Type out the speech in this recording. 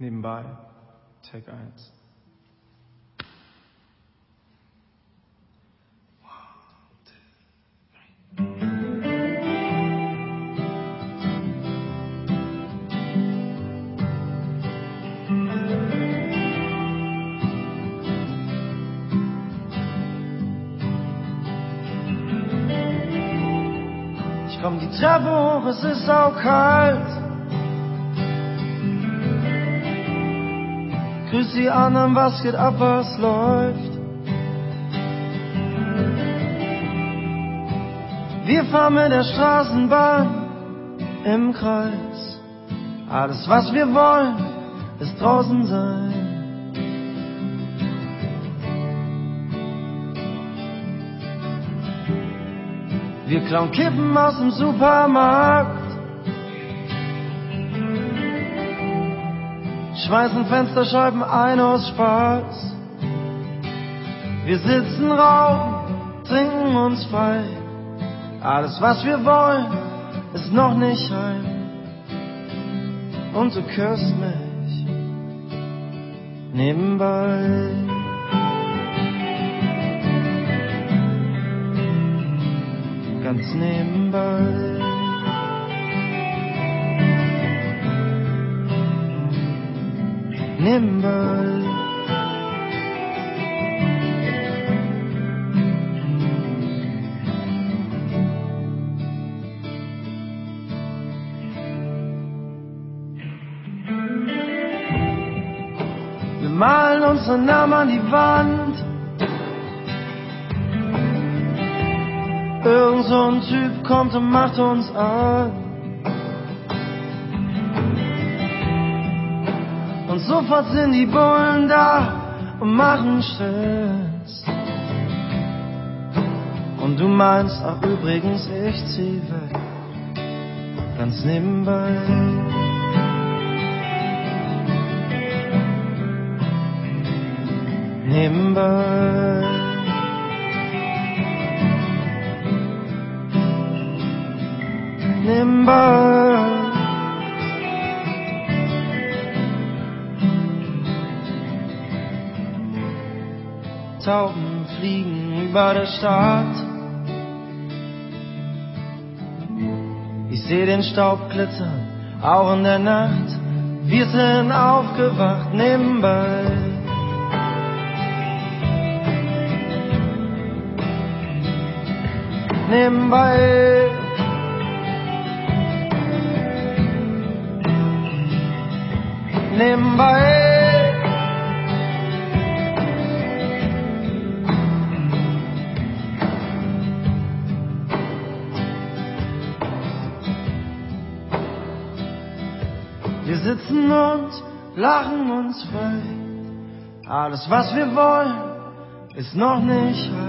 Nebenbei, Take 1. Ich komm die Treppe hoch, es ist saukalt. Grüß die anderen, was geht ab, was läuft? Wir fahren mit der Straßenbahn im Kreis. Alles, was wir wollen, ist draußen sein. Wir klauen Kippen aus dem Supermarkt. Schmeißen Fensterscheiben ein aus Spaß. Wir sitzen rauchen, trinken uns frei. Alles, was wir wollen, ist noch nicht heim. Und du küsst mich nebenbei. Ganz nebenbei. Nimble. Wir malen unsere Namen an die Wand. Irgend so ein Typ kommt und macht uns an. Und sofort sind die Bullen da und machen Stress. Und du meinst, ach übrigens, ich zieh weg, ganz nebenbei. Nebenbei. Nebenbei. Tauben fliegen über der Stadt. Ich seh den Staub glitzern, auch in der Nacht. Wir sind aufgewacht nebenbei. Nebenbei. Nebenbei. Wir sitzen und lachen uns frei. Alles, was wir wollen, ist noch nicht heil.